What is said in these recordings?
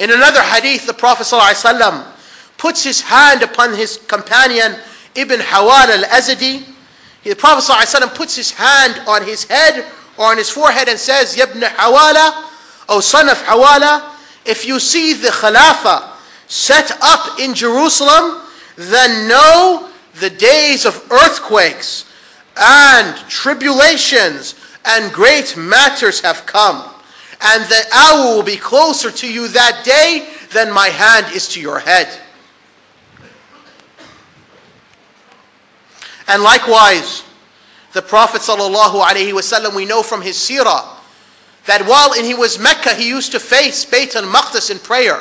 In another hadith, the Prophet ﷺ puts his hand upon his companion Ibn Hawal al-Azadi. The Prophet ﷺ puts his hand on his head or on his forehead and says, Ibn Hawala, O son of Hawala, if you see the Khalifa set up in Jerusalem, then know the days of earthquakes and tribulations and great matters have come. And the hour will be closer to you that day than my hand is to your head. And likewise, the Prophet ﷺ, we know from his seerah that while in he was Mecca, he used to face Bayt al-Maqdis in prayer.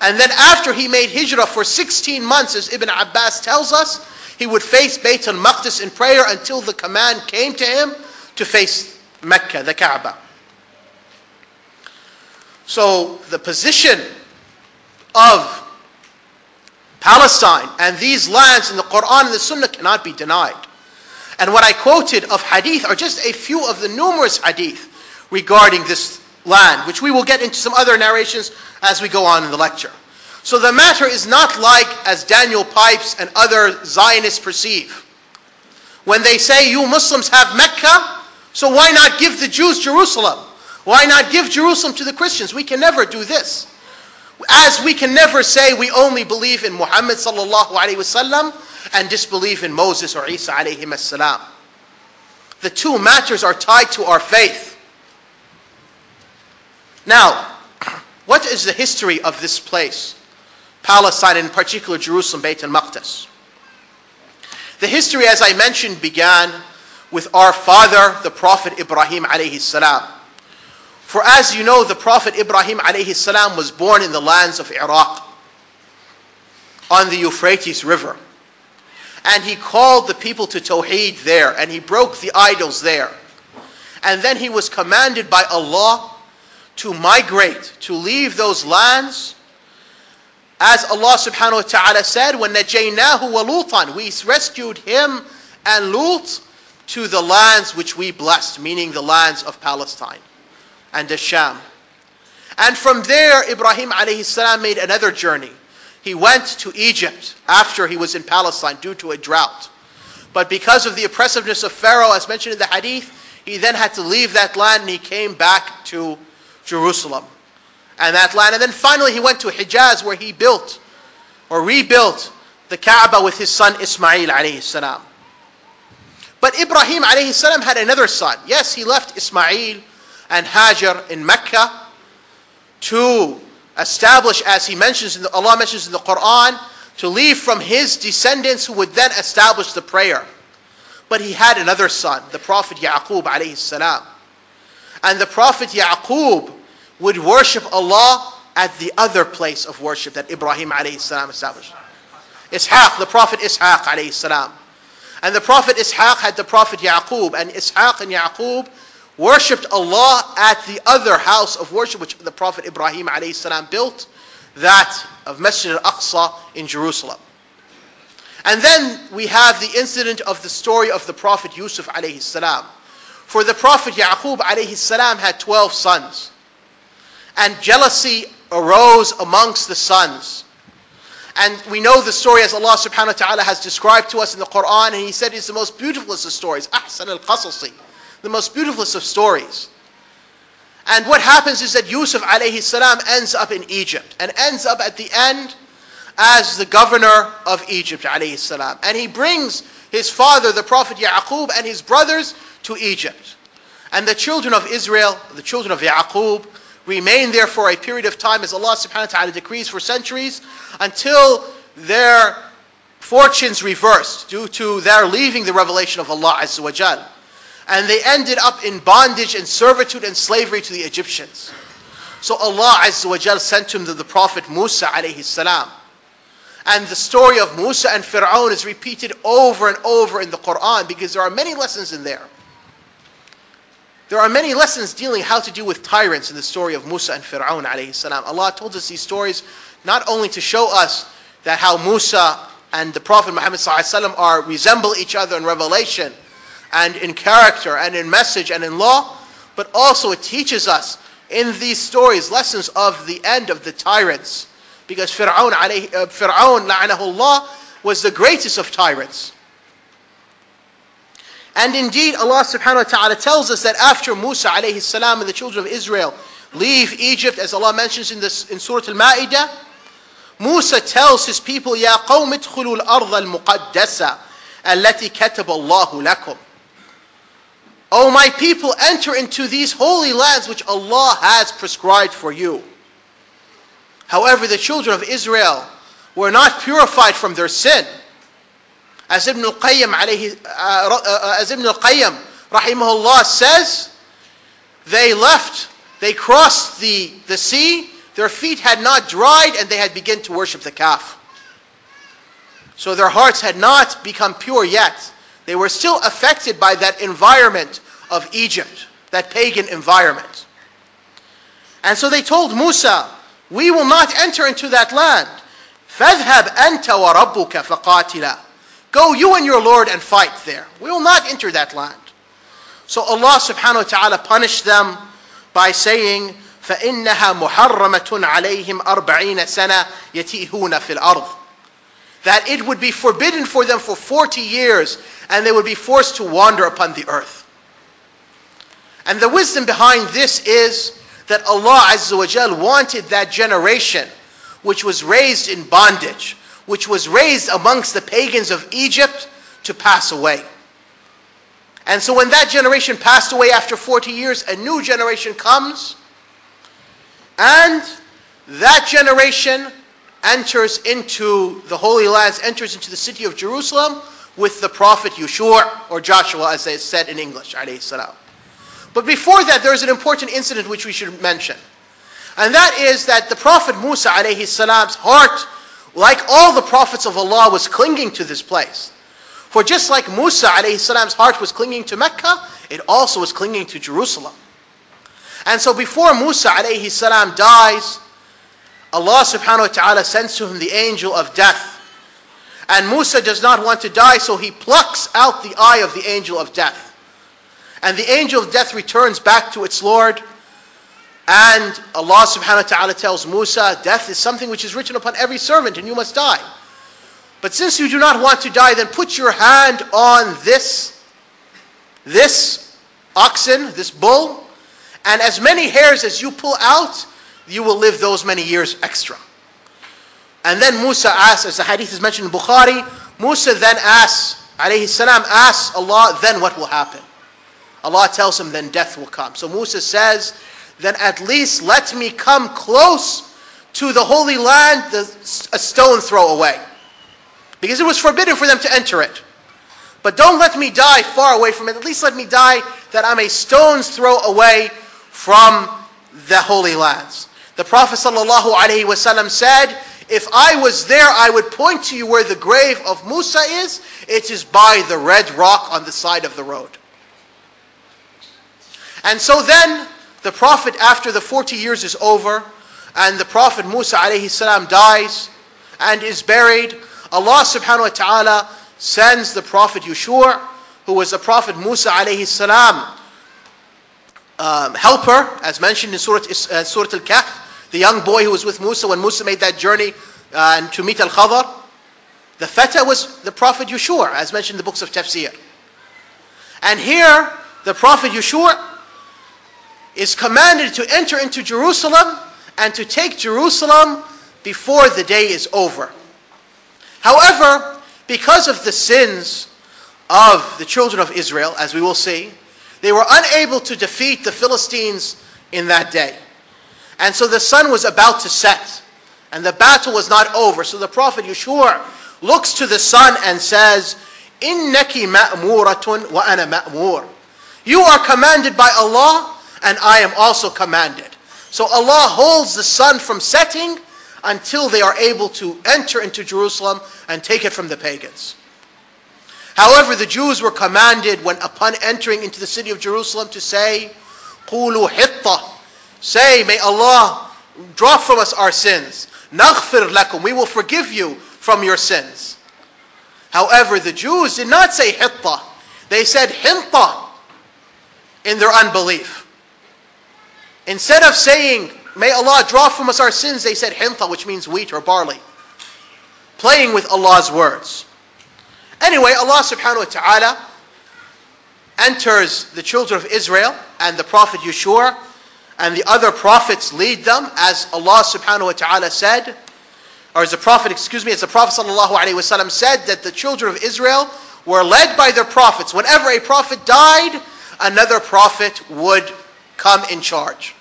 And then after he made hijrah for 16 months, as Ibn Abbas tells us, he would face Bayt al-Maqdis in prayer until the command came to him to face Mecca, the Kaaba. So the position of Palestine and these lands in the Quran and the Sunnah cannot be denied. And what I quoted of hadith are just a few of the numerous hadith regarding this land, which we will get into some other narrations as we go on in the lecture. So the matter is not like as Daniel Pipes and other Zionists perceive. When they say you Muslims have Mecca, so why not give the Jews Jerusalem? Why not give Jerusalem to the Christians? We can never do this. As we can never say we only believe in Muhammad sallallahu alaihi wasallam and disbelieve in Moses or Isa alayhi salam. The two matters are tied to our faith. Now, what is the history of this place? Palestine, in particular Jerusalem, Beit al-Maqdis. The history, as I mentioned, began with our father, the Prophet Ibrahim alayhi salam. For as you know, the Prophet Ibrahim alayhi salam was born in the lands of Iraq on the Euphrates River. And he called the people to Tawheed there, and he broke the idols there. And then he was commanded by Allah to migrate, to leave those lands. As Allah subhanahu wa ta'ala said, when najaynahu wa lutan, we rescued him and Lut to the lands which we blessed, meaning the lands of Palestine and the Sham. And from there, Ibrahim alayhi salam made another journey. He went to Egypt after he was in Palestine due to a drought. But because of the oppressiveness of Pharaoh, as mentioned in the hadith, he then had to leave that land and he came back to Jerusalem and that land. And then finally he went to Hijaz where he built or rebuilt the Kaaba with his son Ismail alayhi salam. But Ibrahim alayhi salam had another son. Yes, he left Ismail and Hajar in Mecca to establish, as he mentions in the, Allah mentions in the Quran, to leave from his descendants who would then establish the prayer. But he had another son, the Prophet Yaqub alayhi salam. And the Prophet Yaqub would worship Allah at the other place of worship that Ibrahim alayhi salam established. Ishaq, the Prophet Ishaq alayhi salam. And the Prophet Ishaq had the Prophet Yaqub, and Ishaq and Yaqub worshipped Allah at the other house of worship which the Prophet Ibrahim built, that of Masjid al-Aqsa in Jerusalem. And then we have the incident of the story of the Prophet Yusuf alayhi salam. For the Prophet Yaqub alayhi salam had 12 sons. And jealousy arose amongst the sons. And we know the story as Allah subhanahu wa ta'ala has described to us in the Quran, and He said it's the most beautiful of the stories. Ahsan al-Qasasi the most beautiful of stories. And what happens is that Yusuf alayhi salam ends up in Egypt and ends up at the end as the governor of Egypt alayhi salam. And he brings his father, the Prophet Yaqub, and his brothers to Egypt. And the children of Israel, the children of Yaqub, remain there for a period of time as Allah subhanahu wa ta'ala decrees for centuries until their fortunes reversed due to their leaving the revelation of Allah Azza wa Jal and they ended up in bondage and servitude and slavery to the Egyptians. So Allah Azza wa Jal sent him to the Prophet Musa alayhi salam. And the story of Musa and Fir'aun is repeated over and over in the Quran because there are many lessons in there. There are many lessons dealing how to deal with tyrants in the story of Musa and Fir'aun alayhi salam. Allah told us these stories not only to show us that how Musa and the Prophet Muhammad are resemble each other in revelation, and in character and in message and in law, but also it teaches us in these stories lessons of the end of the tyrants. Because Fir'aun, alayhi, uh, Fir'aun la'anahullah, was the greatest of tyrants. And indeed, Allah subhanahu wa ta'ala tells us that after Musa alayhi salam and the children of Israel leave Egypt, as Allah mentions in, this, in Surah Al-Ma'idah, Musa tells his people, يا قوم ادخلوا الأرض المقدسة التي كتب الله لكم. O my people, enter into these holy lands which Allah has prescribed for you. However, the children of Israel were not purified from their sin. As Ibn al-Qayyim alayhi, uh, uh, as Ibn al-Qayyim rahimahullah says, they left, they crossed the, the sea, their feet had not dried and they had begun to worship the calf. So their hearts had not become pure yet. They were still affected by that environment of Egypt, that pagan environment. And so they told Musa, we will not enter into that land. فَاذْهَبْ أَنْتَ وَرَبُّكَ فَقَاتِلًا Go you and your Lord and fight there. We will not enter that land. So Allah subhanahu wa ta'ala punished them by saying, فَإِنَّهَا مُحَرَّمَةٌ عَلَيْهِمْ أَرْبَعِينَ سَنَةً يَتِيهُونَ فِي الْأَرْضِ that it would be forbidden for them for 40 years and they would be forced to wander upon the earth. And the wisdom behind this is that Allah Azza wa Jal wanted that generation which was raised in bondage, which was raised amongst the pagans of Egypt to pass away. And so when that generation passed away after 40 years, a new generation comes, and that generation enters into the Holy Lands, enters into the city of Jerusalem with the Prophet Yeshua, or Joshua as they said in English. But before that, there is an important incident which we should mention. And that is that the Prophet Musa alayhi salam's heart like all the prophets of Allah, was clinging to this place. For just like Musa alayhi salam's heart was clinging to Mecca, it also was clinging to Jerusalem. And so before Musa alayhi salam dies, Allah subhanahu wa ta'ala sends to him the angel of death. And Musa does not want to die, so he plucks out the eye of the angel of death. And the angel of death returns back to its Lord and Allah subhanahu wa ta'ala tells Musa, death is something which is written upon every servant and you must die. But since you do not want to die, then put your hand on this, this oxen, this bull, and as many hairs as you pull out, you will live those many years extra. And then Musa asks, as the hadith is mentioned in Bukhari, Musa then asks, alayhi salam, asks Allah, then what will happen? Allah tells him, then death will come. So Musa says, then at least let me come close to the Holy Land, the, a stone throw away. Because it was forbidden for them to enter it. But don't let me die far away from it. At least let me die that I'm a stone's throw away from the Holy Lands. The Prophet ﷺ said, if I was there, I would point to you where the grave of Musa is. It is by the red rock on the side of the road. And so then the Prophet, after the 40 years is over, and the Prophet Musa salam dies and is buried, Allah subhanahu wa ta'ala sends the Prophet Yeshua, who was the Prophet Musa salam um, helper, as mentioned in Surah, uh, Surah Al-Kahf, the young boy who was with Musa when Musa made that journey uh, and to meet Al-Khadr. The fata was the Prophet Yeshua, as mentioned in the books of Tafsir. And here, the Prophet Yeshua is commanded to enter into Jerusalem and to take Jerusalem before the day is over. However, because of the sins of the children of Israel, as we will see, they were unable to defeat the Philistines in that day. And so the sun was about to set, and the battle was not over. So the Prophet Yeshua looks to the sun and says, Innaki ma'muratun wa ana ma'mur. You are commanded by Allah, and I am also commanded. So Allah holds the sun from setting until they are able to enter into Jerusalem and take it from the pagans. However, the Jews were commanded when upon entering into the city of Jerusalem to say, قُولُوا حِطَّةً Say, may Allah draw from us our sins. Naghfir lakum, we will forgive you from your sins. However, the Jews did not say hitta. They said hinta in their unbelief. Instead of saying, may Allah draw from us our sins, they said hinta, which means wheat or barley. Playing with Allah's words. Anyway, Allah subhanahu wa ta'ala enters the children of Israel and the Prophet Yeshua and the other prophets lead them as Allah subhanahu wa ta'ala said, or as the Prophet, excuse me, as the Prophet sallallahu alaihi wasallam said that the children of Israel were led by their prophets. Whenever a prophet died, another prophet would come in charge.